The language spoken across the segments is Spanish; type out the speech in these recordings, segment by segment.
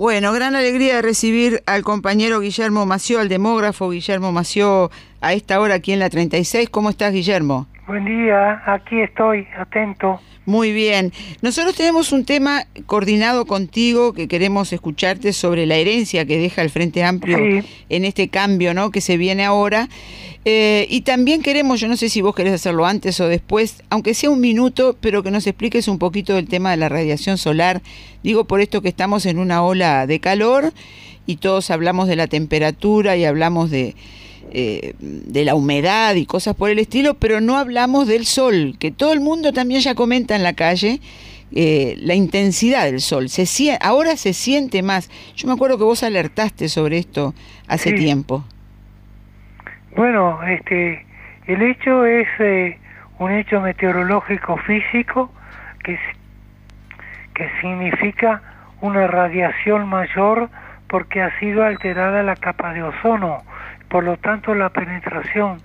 Bueno, gran alegría de recibir al compañero Guillermo Mació, al demógrafo Guillermo Mació, a esta hora aquí en la 36. ¿Cómo estás, Guillermo? Buen día, aquí estoy, atento. Muy bien. Nosotros tenemos un tema coordinado contigo que queremos escucharte sobre la herencia que deja el Frente Amplio en este cambio ¿no? que se viene ahora. Eh, y también queremos, yo no sé si vos querés hacerlo antes o después, aunque sea un minuto, pero que nos expliques un poquito del tema de la radiación solar. Digo por esto que estamos en una ola de calor y todos hablamos de la temperatura y hablamos de, eh, de la humedad y cosas por el estilo, pero no hablamos del sol, que todo el mundo también ya comenta en la calle. Eh, la intensidad del sol, se, ahora se siente más. Yo me acuerdo que vos alertaste sobre esto hace tiempo. Bueno, este, el hecho es eh, un hecho meteorológico físico que, que significa una radiación mayor porque ha sido alterada la capa de ozono. Por lo tanto, la penetración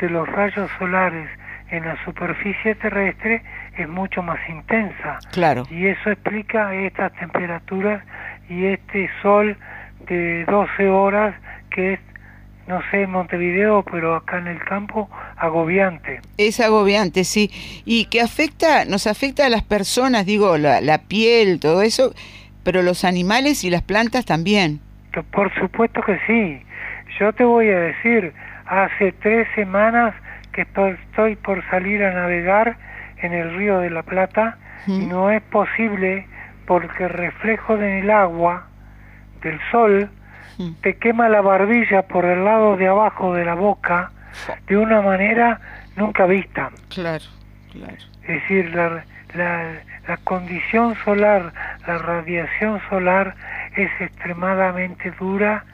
de los rayos solares en la superficie terrestre es mucho más intensa. Claro. Y eso explica estas temperaturas y este sol de 12 horas que es no sé, en Montevideo, pero acá en el campo, agobiante. Es agobiante, sí. Y que afecta, nos afecta a las personas, digo, la, la piel, todo eso, pero los animales y las plantas también. Por supuesto que sí. Yo te voy a decir, hace tres semanas que estoy por salir a navegar en el río de la Plata y no es posible porque el reflejo del agua, del sol, te quema la barbilla por el lado de abajo de la boca de una manera nunca vista. Claro, claro. Es decir, la, la, condición solar, la radiación solar es extremadamente dura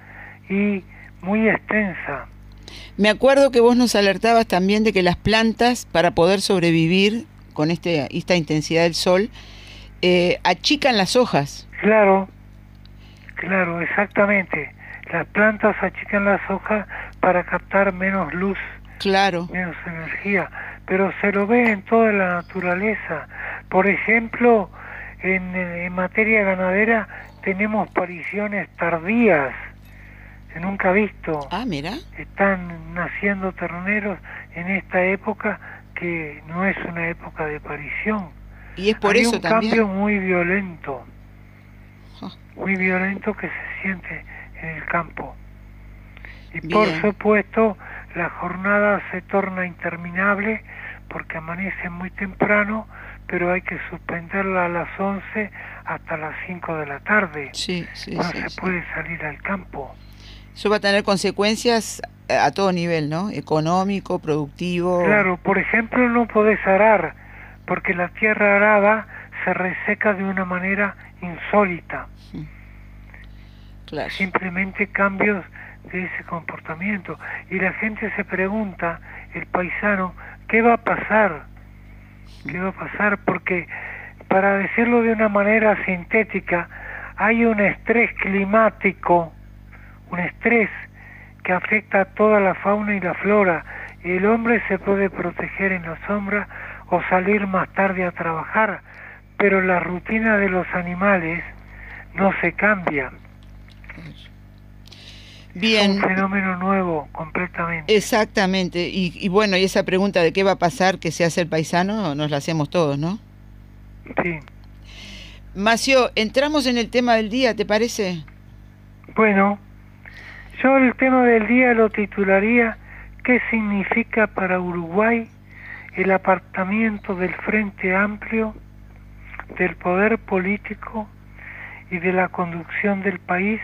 y muy extensa. Me acuerdo que vos nos alertabas también de que las plantas, para poder sobrevivir con este, esta intensidad del sol, eh, achican las hojas. Claro, claro, exactamente las plantas achican las hojas para captar menos luz, claro. menos energía, pero se lo ve en toda la naturaleza. Por ejemplo, en, en materia ganadera tenemos pariciones tardías, que nunca visto. Ah, mira. Están naciendo terneros en esta época que no es una época de parición. Y es por Hay eso un cambio muy violento, ah. muy violento que se siente en el campo. Y por supuesto, la jornada se torna interminable porque amanece muy temprano, pero hay que suspenderla a las 11 hasta las 5 de la tarde. Sí, sí, no se puede salir al campo. Eso va a tener consecuencias a todo nivel, ¿no? Económico, productivo. Claro, por ejemplo, no podés arar, porque la tierra arada se reseca de una manera insólita. Simplemente cambios de ese comportamiento. Y la gente se pregunta, el paisano, ¿qué va a pasar? ¿Qué va a pasar? Porque, para decirlo de una manera sintética, hay un estrés climático, un estrés que afecta a toda la fauna y la flora. El hombre se puede proteger en la sombra o salir más tarde a trabajar, pero la rutina de los animales no se cambia. Bien. un fenómeno nuevo completamente. Exactamente. Y, bueno, y esa pregunta de qué va a pasar que se hace el paisano, nos la hacemos todos, ¿no? Sí. Macio, entramos en el tema del día, ¿te parece? Bueno, yo el tema del día lo titularía ¿Qué significa para Uruguay el apartamiento del Frente Amplio, del poder político y de la conducción del país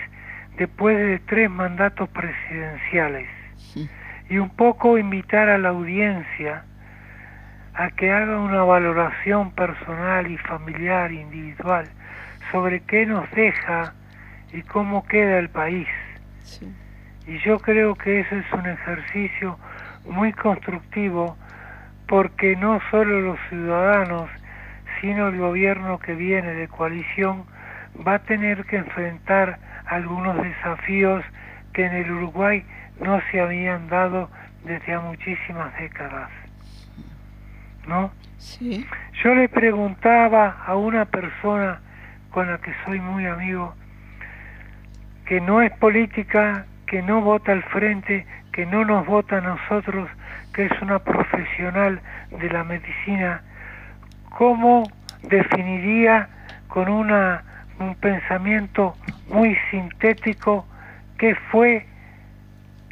después de tres mandatos presidenciales y un poco invitar a la audiencia a que haga una valoración personal y familiar individual sobre qué nos deja y cómo queda el país. Y yo creo que ese es un ejercicio muy constructivo porque no solo los ciudadanos, sino el gobierno que viene de coalición va a tener que enfrentar algunos desafíos que en el Uruguay no se habían dado desde a muchísimas décadas. ¿No? Sí. Yo le preguntaba a una persona con la que soy muy amigo, que no es política, que no vota al frente, que no nos vota a nosotros, que es una profesional de la medicina, ¿cómo definiría con un pensamiento muy sintético qué fue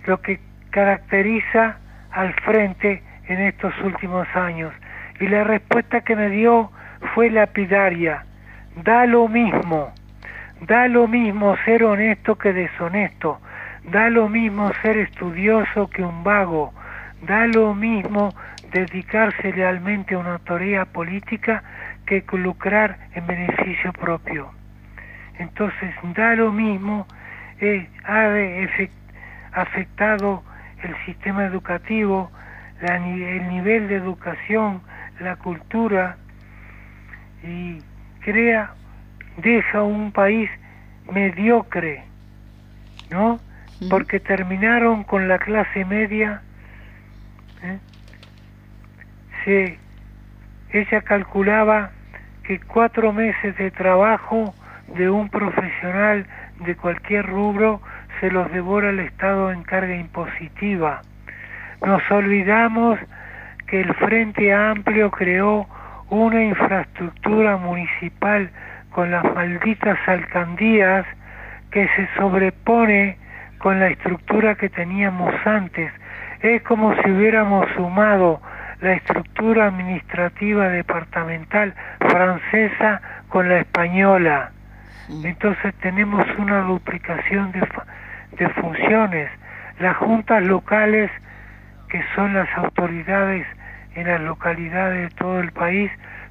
lo que caracteriza al frente en estos últimos años? Y la respuesta que me dio fue lapidaria, da lo mismo, da lo mismo ser honesto que deshonesto, Da lo mismo ser estudioso que un vago, da lo mismo dedicarse realmente a una autoría política que lucrar en beneficio propio. Entonces, da lo mismo, eh, ha afectado el sistema educativo, el nivel de educación, la cultura, y crea, deja un país mediocre, ¿no? Porque terminaron con la clase media. ¿eh? ella calculaba que cuatro meses de trabajo de un profesional de cualquier rubro se los devora el Estado en carga impositiva. Nos olvidamos que el Frente Amplio creó una infraestructura municipal con las malditas alcaldías que se sobrepone con la estructura que teníamos antes. Es como si hubiéramos sumado la estructura administrativa departamental francesa con la española. Entonces tenemos una duplicación de, de funciones. Las juntas locales, que son las autoridades en las localidades de todo el país,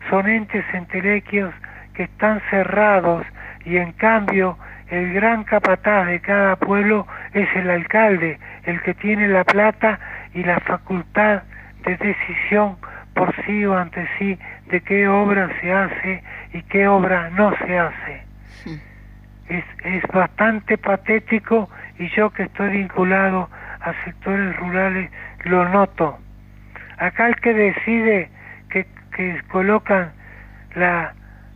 son entes entelequios que están cerrados y en cambio el gran capataz de cada pueblo es el alcalde, el que tiene la plata y la facultad de decisión por sí o ante sí de qué obra se hace y qué obra no se hace. Es, es bastante patético y yo que estoy vinculado a sectores rurales lo noto. Acá el que decide que, que colocan la,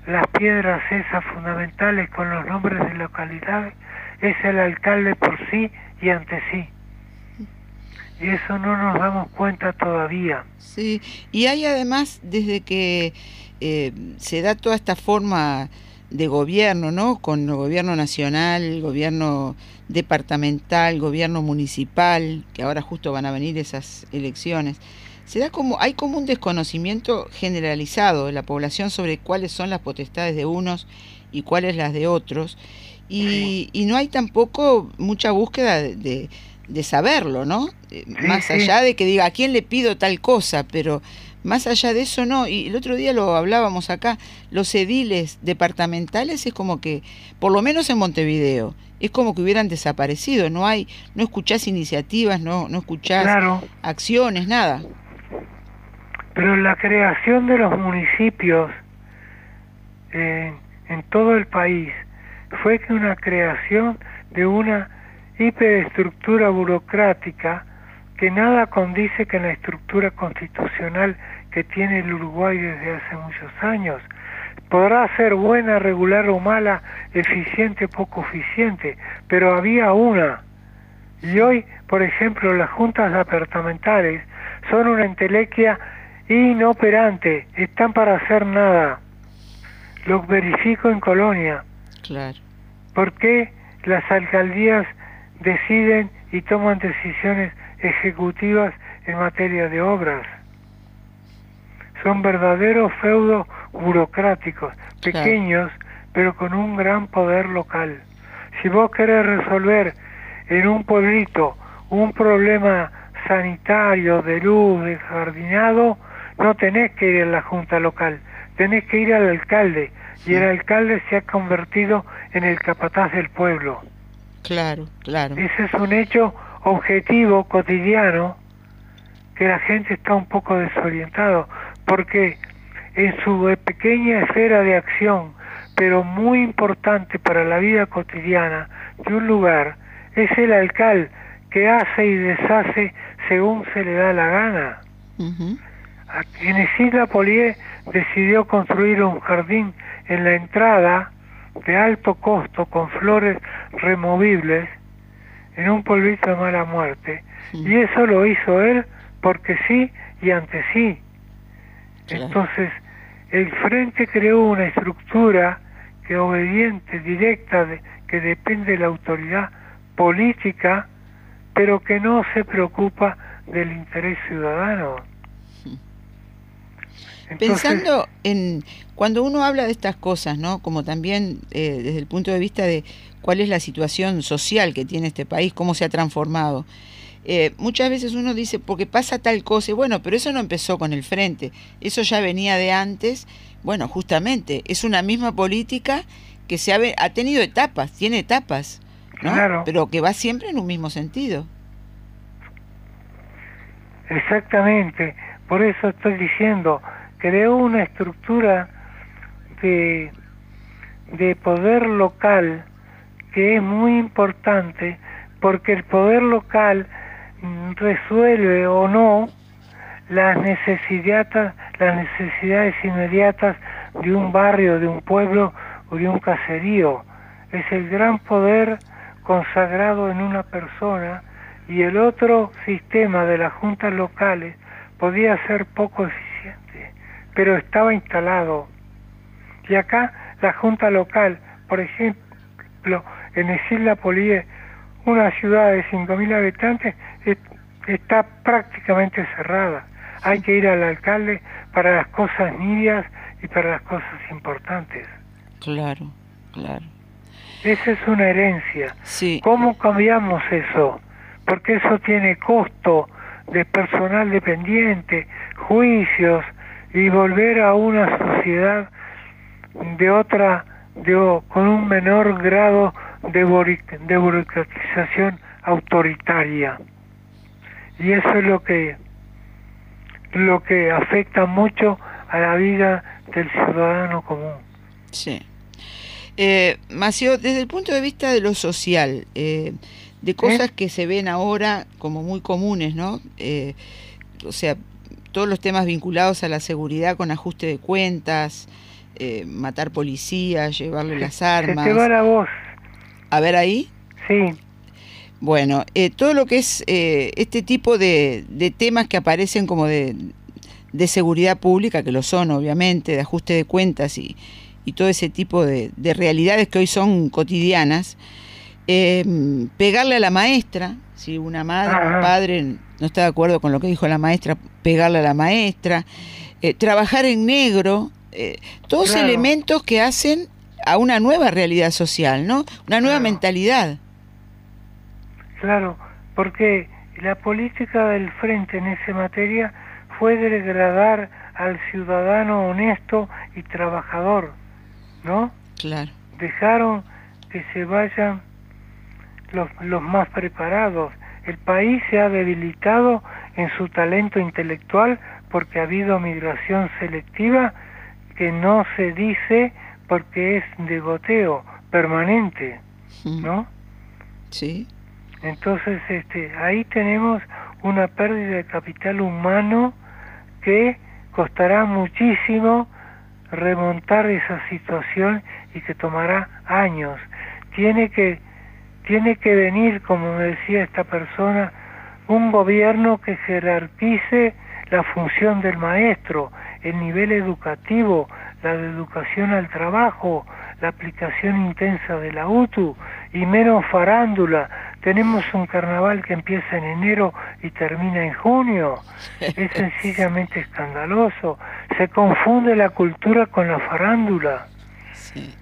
las piedras esas fundamentales con los nombres de localidades es el alcalde por sí y ante sí. Y eso no nos damos cuenta todavía. Sí, y hay además, desde que eh, se da toda esta forma de gobierno, ¿no? Con el gobierno nacional, gobierno departamental, gobierno municipal, que ahora justo van a venir esas elecciones se da como hay como un desconocimiento generalizado de la población sobre cuáles son las potestades de unos y cuáles las de otros y, y no hay tampoco mucha búsqueda de, de saberlo, ¿no? Eh, más allá de que diga a quién le pido tal cosa, pero más allá de eso no. Y el otro día lo hablábamos acá, los ediles departamentales es como que, por lo menos en Montevideo, es como que hubieran desaparecido. No hay, no escuchás iniciativas, no, no escuchás acciones, nada. Pero la creación de los municipios en todo el país fue que una creación de una hiperestructura burocrática que nada condice con la estructura constitucional que tiene el Uruguay desde hace muchos años. Podrá ser buena, regular o mala, eficiente o poco eficiente, pero había una. Y hoy, por ejemplo, las juntas departamentales son una entelequia inoperante, están para hacer nada. Lo verifico en Colonia. Claro. ¿Por qué las alcaldías deciden y toman decisiones ejecutivas en materia de obras? Son verdaderos feudos burocráticos, pequeños, pero con un gran poder local. Si vos querés resolver en un pueblito un problema sanitario, de luz, de jardinado, no tenés que ir a la junta local, tenés que ir al alcalde y el alcalde se ha convertido en el capataz del pueblo. Claro, claro. Ese es un hecho objetivo, cotidiano, que la gente está un poco desorientado, porque en su pequeña esfera de acción, pero muy importante para la vida cotidiana de un lugar, es el alcalde que hace y deshace según se le da la gana. En Isla Polié decidió construir un jardín en la entrada de alto costo con flores removibles en un polvito de mala muerte. Y eso lo hizo él porque sí y ante sí. Entonces, el frente creó una estructura que obediente, directa, de, que depende de la autoridad política, pero que no se preocupa del interés ciudadano. Pensando en cuando uno habla de estas cosas, ¿no? Como también eh, desde el punto de vista de cuál es la situación social que tiene este país, cómo se ha transformado. Eh, muchas veces uno dice, porque pasa tal cosa, y bueno, pero eso no empezó con el frente, eso ya venía de antes. Bueno, justamente, es una misma política que se ha, ha tenido etapas, tiene etapas, ¿no? pero que va siempre en un mismo sentido. Exactamente, por eso estoy diciendo, creó una estructura de, de poder local que es muy importante porque el poder local resuelve o no las necesidades, las necesidades inmediatas de un barrio, de un pueblo o de un caserío. Es el gran poder consagrado en una persona y el otro sistema de las juntas locales podía ser poco eficiente, pero estaba instalado. Y acá la junta local, por ejemplo, en Isla Polié, una ciudad de 5.000 habitantes, está prácticamente cerrada. Hay que ir al alcalde para las cosas nidias y para las cosas importantes. Claro, claro. Esa es una herencia. Sí. ¿Cómo cambiamos eso? Porque eso tiene costo de personal dependiente, juicios y volver a una sociedad de otra, de, con un menor grado de, de burocratización autoritaria y eso es lo que lo que afecta mucho a la vida del ciudadano común. Sí. Eh, Macio, desde el punto de vista de lo social, eh, de cosas que se ven ahora como muy comunes, ¿no? Eh, o sea, todos los temas vinculados a la seguridad con ajuste de cuentas, eh, matar policías, llevarle las armas. Se la voz. A ver ahí. Sí. Bueno, eh, todo lo que es eh, este tipo de, temas que aparecen como de, seguridad pública, que lo son obviamente, de ajuste de cuentas y, todo ese tipo de, realidades que hoy son cotidianas, em, pegarle a la maestra, si una madre o un padre no está de acuerdo con lo que dijo la maestra, pegarle a la maestra, eh, trabajar en negro, todos elementos que hacen a una nueva realidad social, ¿no? Una nueva mentalidad. Claro, porque la política del frente en esa materia fue degradar al ciudadano honesto y trabajador, ¿no? Claro. Dejaron que se vayan los, los más preparados. El país se ha debilitado en su talento intelectual porque ha habido migración selectiva que no se dice porque es de goteo permanente, ¿no? Sí. Entonces, este, ahí tenemos una pérdida de capital humano que costará muchísimo remontar esa situación y que tomará años. Tiene que, tiene que venir, como me decía esta persona, un gobierno que jerarquice la función del maestro, el nivel educativo, la de educación al trabajo, la aplicación intensa de la UTU y menos farándula, tenemos un carnaval que empieza en enero y termina en junio. Es sencillamente escandaloso. Se confunde la cultura con la farándula. Sí.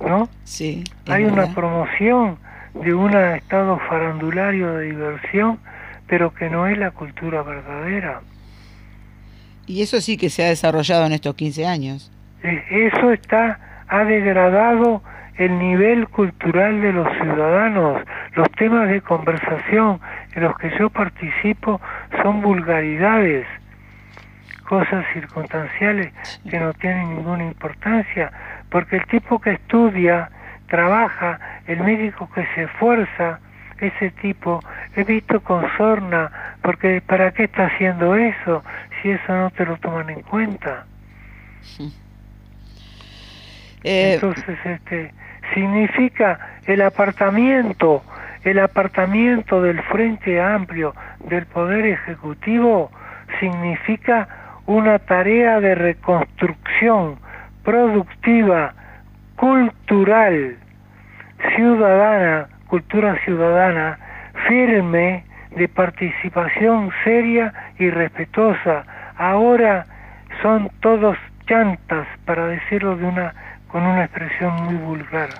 ¿No? Sí. Hay una promoción de un estado farandulario de diversión, pero que no es la cultura verdadera. Y eso sí que se ha desarrollado en estos 15 años. Eso está, ha degradado el nivel cultural de los ciudadanos. Los temas de conversación en los que yo participo son vulgaridades, cosas circunstanciales que no tienen ninguna importancia, porque el tipo que estudia, trabaja, el médico que se esfuerza, ese tipo, he visto con sorna, porque ¿para qué está haciendo eso si eso no te lo toman en cuenta? Eh, Entonces, este, significa el apartamiento, el apartamiento del Frente Amplio del Poder Ejecutivo significa una tarea de reconstrucción productiva, cultural, ciudadana, cultura ciudadana, firme, de participación seria y respetuosa. Ahora son todos chantas, para decirlo de una con una expresión muy vulgar.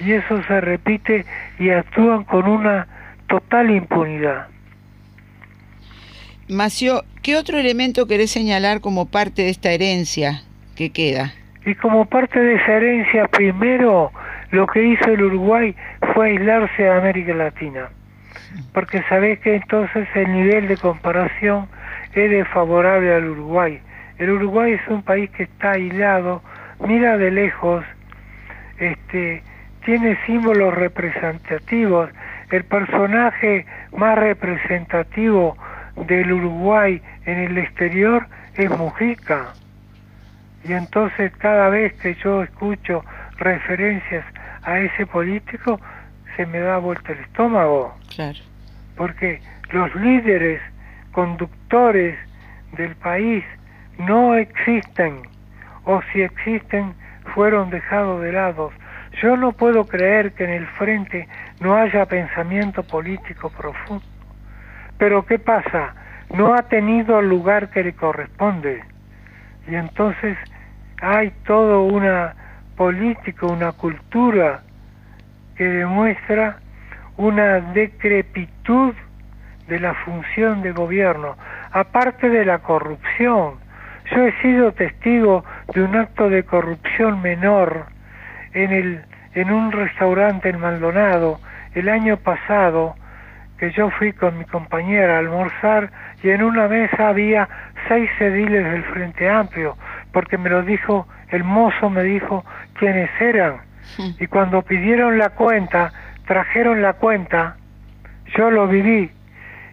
Y eso se repite y actúan con una total impunidad. Macio, ¿qué otro elemento querés señalar como parte de esta herencia que queda? Y como parte de esa herencia, primero lo que hizo el Uruguay fue aislarse a América Latina, porque sabés que entonces el nivel de comparación es desfavorable al Uruguay. El Uruguay es un país que está aislado, mira de lejos, este, tiene símbolos representativos. El personaje más representativo del Uruguay en el exterior es Mujica. Y entonces cada vez que yo escucho referencias a ese político, se me da vuelta el estómago. Claro. Porque los líderes conductores del país no existen, o si existen, fueron dejados de lado. Yo no puedo creer que en el frente no haya pensamiento político profundo. Pero ¿qué pasa? No ha tenido el lugar que le corresponde. Y entonces hay toda una política, una cultura que demuestra una decrepitud de la función de gobierno, aparte de la corrupción. Yo he sido testigo de un acto de corrupción menor en, el, en un restaurante en Maldonado el año pasado, que yo fui con mi compañera a almorzar y en una mesa había seis ediles del Frente Amplio, porque me lo dijo, el mozo me dijo quiénes eran. Y cuando pidieron la cuenta, trajeron la cuenta, yo lo viví,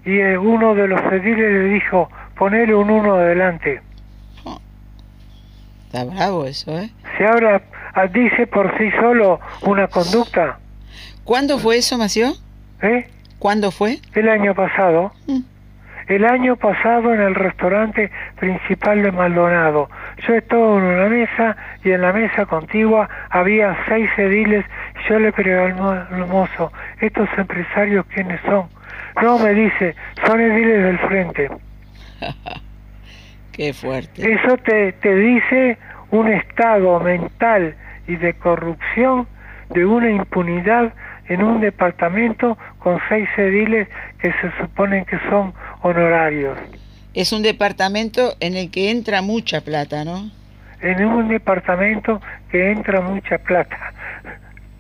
y uno de los ediles le dijo, ponele un uno adelante. Está bravo eso, ¿eh? Se ahora ah, dice por sí solo una conducta. ¿Cuándo fue eso, Mació? ¿Eh? ¿Cuándo fue? El año pasado. Mm. El año pasado en el restaurante principal de Maldonado. Yo estaba en una mesa y en la mesa contigua había seis ediles. Yo le pregunté al mozo, ¿estos empresarios quiénes son? No, me dice, son ediles del frente. Qué fuerte. Eso te, te dice un estado mental y de corrupción, de una impunidad en un departamento con seis ediles que se suponen que son honorarios. Es un departamento en el que entra mucha plata, ¿no? En un departamento que entra mucha plata.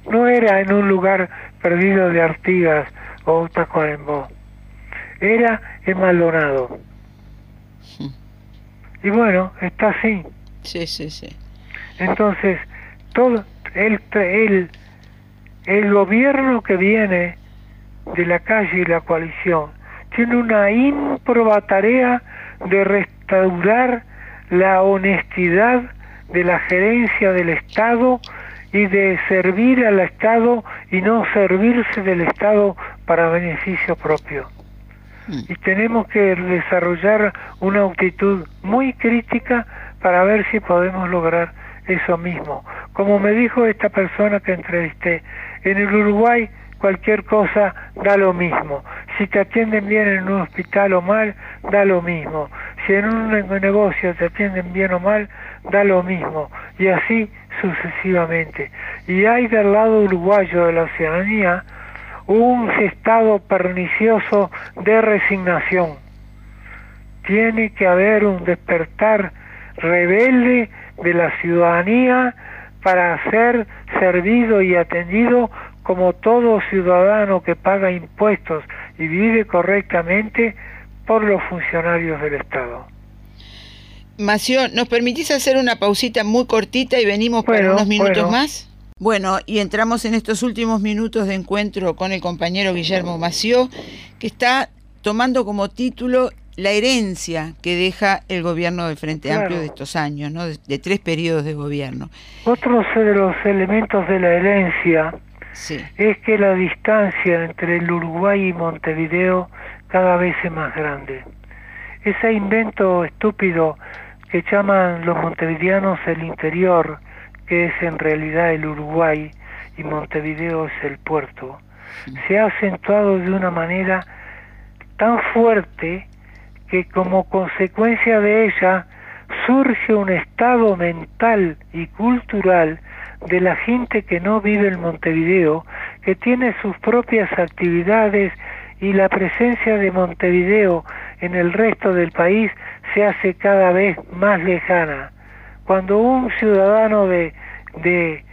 No era en un lugar perdido de Artigas o Tacuarembó. Era en Maldonado. Y bueno, está así. Sí, sí, sí. Entonces, todo el, el, el gobierno que viene de la calle y la coalición tiene una improba tarea de restaurar la honestidad de la gerencia del Estado y de servir al Estado y no servirse del Estado para beneficio propio. Mm. y tenemos que desarrollar una actitud muy crítica para ver si podemos lograr eso mismo. Como me dijo esta persona que entrevisté, en el Uruguay cualquier cosa da lo mismo. Si te atienden bien en un hospital o mal, da lo mismo. Si en un negocio te atienden bien o mal, da lo mismo. Y así sucesivamente. Y hay del lado uruguayo de la ciudadanía un estado pernicioso de resignación. Tiene que haber un despertar rebelde de la ciudadanía para ser servido y atendido como todo ciudadano que paga impuestos y vive correctamente por los funcionarios del Estado. Mació, ¿nos permitís hacer una pausita muy cortita y venimos para unos minutos más? Bueno, y entramos en estos últimos minutos de encuentro con el compañero Guillermo Mació, que está tomando como título la herencia que deja el gobierno del Frente Amplio de estos años, ¿no? de, tres periodos de gobierno. Otro de los elementos de la herencia es que la distancia entre el Uruguay y Montevideo cada vez es más grande. Ese invento estúpido que llaman los montevideanos el interior, que es en realidad el Uruguay y Montevideo es el puerto, se ha acentuado de una manera tan fuerte que como consecuencia de ella surge un estado mental y cultural de la gente que no vive en Montevideo, que tiene sus propias actividades y la presencia de Montevideo en el resto del país se hace cada vez más lejana. Cuando un ciudadano de, de,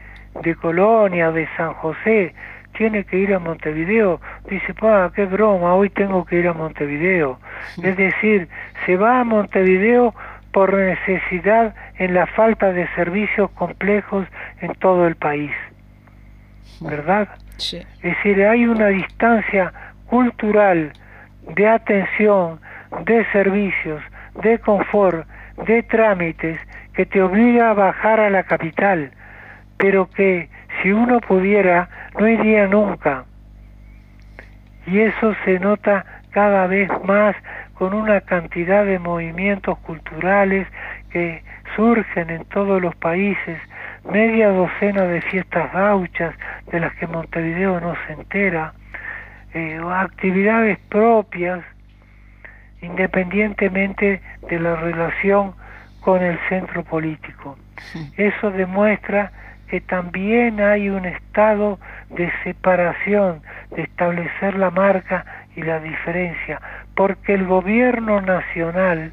de Colonia, de San José, tiene que ir a Montevideo, dice, pa, qué broma, hoy tengo que ir a Montevideo. Es decir, se va a Montevideo por necesidad en la falta de servicios complejos en todo el país. ¿Verdad? Es decir, hay una distancia cultural de atención, de servicios, de confort, de trámites que te obliga a bajar a la capital, pero que si uno pudiera no iría nunca. Y eso se nota cada vez más con una cantidad de movimientos culturales que surgen en todos los países, media docena de fiestas gauchas de las que Montevideo no se entera, eh, actividades propias, independientemente de la relación con el centro político. Eso demuestra que también hay un estado de separación, de establecer la marca y la diferencia, porque el gobierno nacional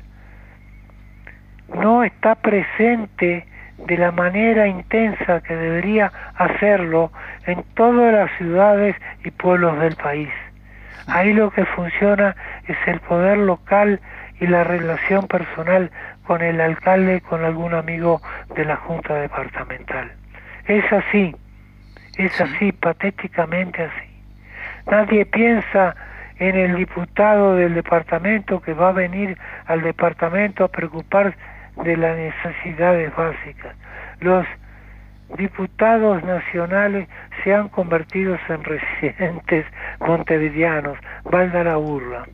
no está presente de la manera intensa que debería hacerlo en todas las ciudades y pueblos del país. Ahí lo que funciona es el poder local y la relación personal con el alcalde, con algún amigo de la Junta Departamental. Es así, es así, patéticamente así. Nadie piensa en el diputado del departamento que va a venir al departamento a preocuparse de las necesidades básicas. Los diputados nacionales se han convertido en residentes montevideanos, valga la burla.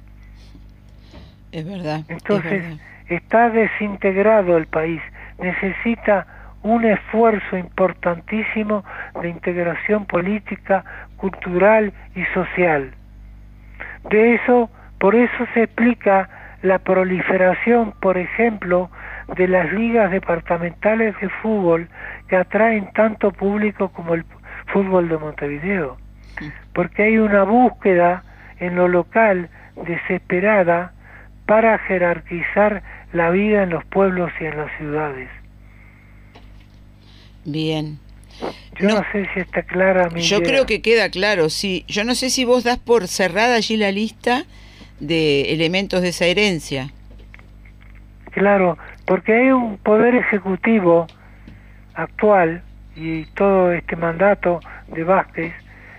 Es verdad. Entonces, está desintegrado el país, necesita un esfuerzo importantísimo de integración política, cultural y social. De eso, por eso se explica la proliferación, por ejemplo, de las ligas departamentales de fútbol que atraen tanto público como el fútbol de Montevideo, porque hay una búsqueda en lo local desesperada para jerarquizar la vida en los pueblos y en las ciudades. Bien. Yo no, sé si está clara mi Yo creo que queda claro, sí. Yo no sé si vos das por cerrada allí la lista de elementos de esa herencia. Claro, porque hay un poder ejecutivo actual y todo este mandato de Vázquez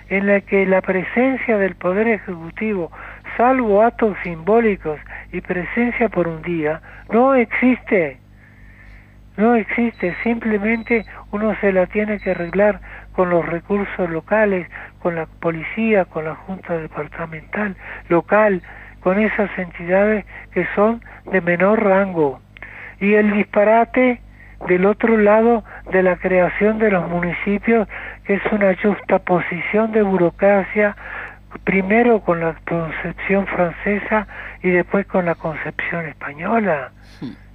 en la que la presencia del poder ejecutivo, salvo actos simbólicos y presencia por un día, no existe no existe, simplemente uno se la tiene que arreglar con los recursos locales, con la policía, con la Junta Departamental local, con esas entidades que son de menor rango. Y el disparate del otro lado de la creación de los municipios, que es una justa posición de burocracia, primero con la concepción francesa y después con la concepción española.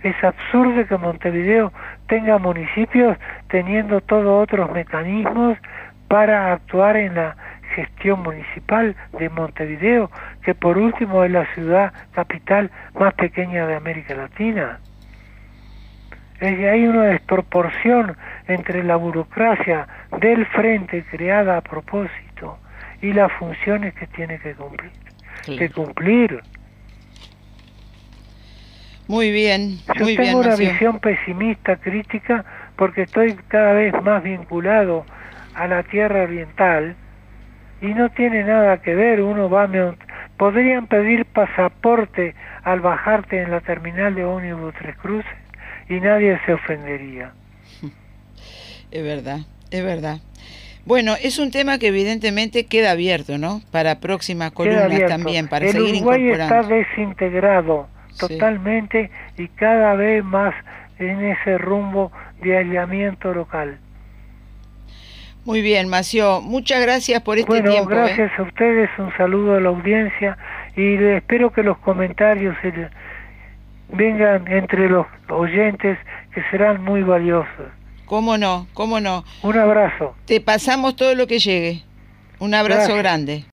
Es absurdo que Montevideo tenga municipios teniendo todos otros mecanismos para actuar en la gestión municipal de Montevideo, que por último es la ciudad capital más pequeña de América Latina. Es que hay una desproporción entre la burocracia del frente creada a propósito y las funciones que tiene que cumplir. Que cumplir. Muy bien, Yo tengo una visión pesimista, crítica, porque estoy cada vez más vinculado a la tierra oriental y no tiene nada que ver. Uno va a podrían pedir pasaporte al bajarte en la terminal de ómnibus Tres Cruces y nadie se ofendería. Es verdad, es verdad. Bueno, es un tema que evidentemente queda abierto, ¿no? Para próximas columnas también, para El seguir Uruguay incorporando. está desintegrado totalmente y cada vez más en ese rumbo de aislamiento local. Muy bien, Mació, muchas gracias por este bueno, tiempo. ¿eh? gracias a ustedes, un saludo a la audiencia y espero que los comentarios vengan entre los oyentes que serán muy valiosos. ¿Cómo no? ¿Cómo no? Un abrazo. Te pasamos todo lo que llegue. Un abrazo Gracias. grande.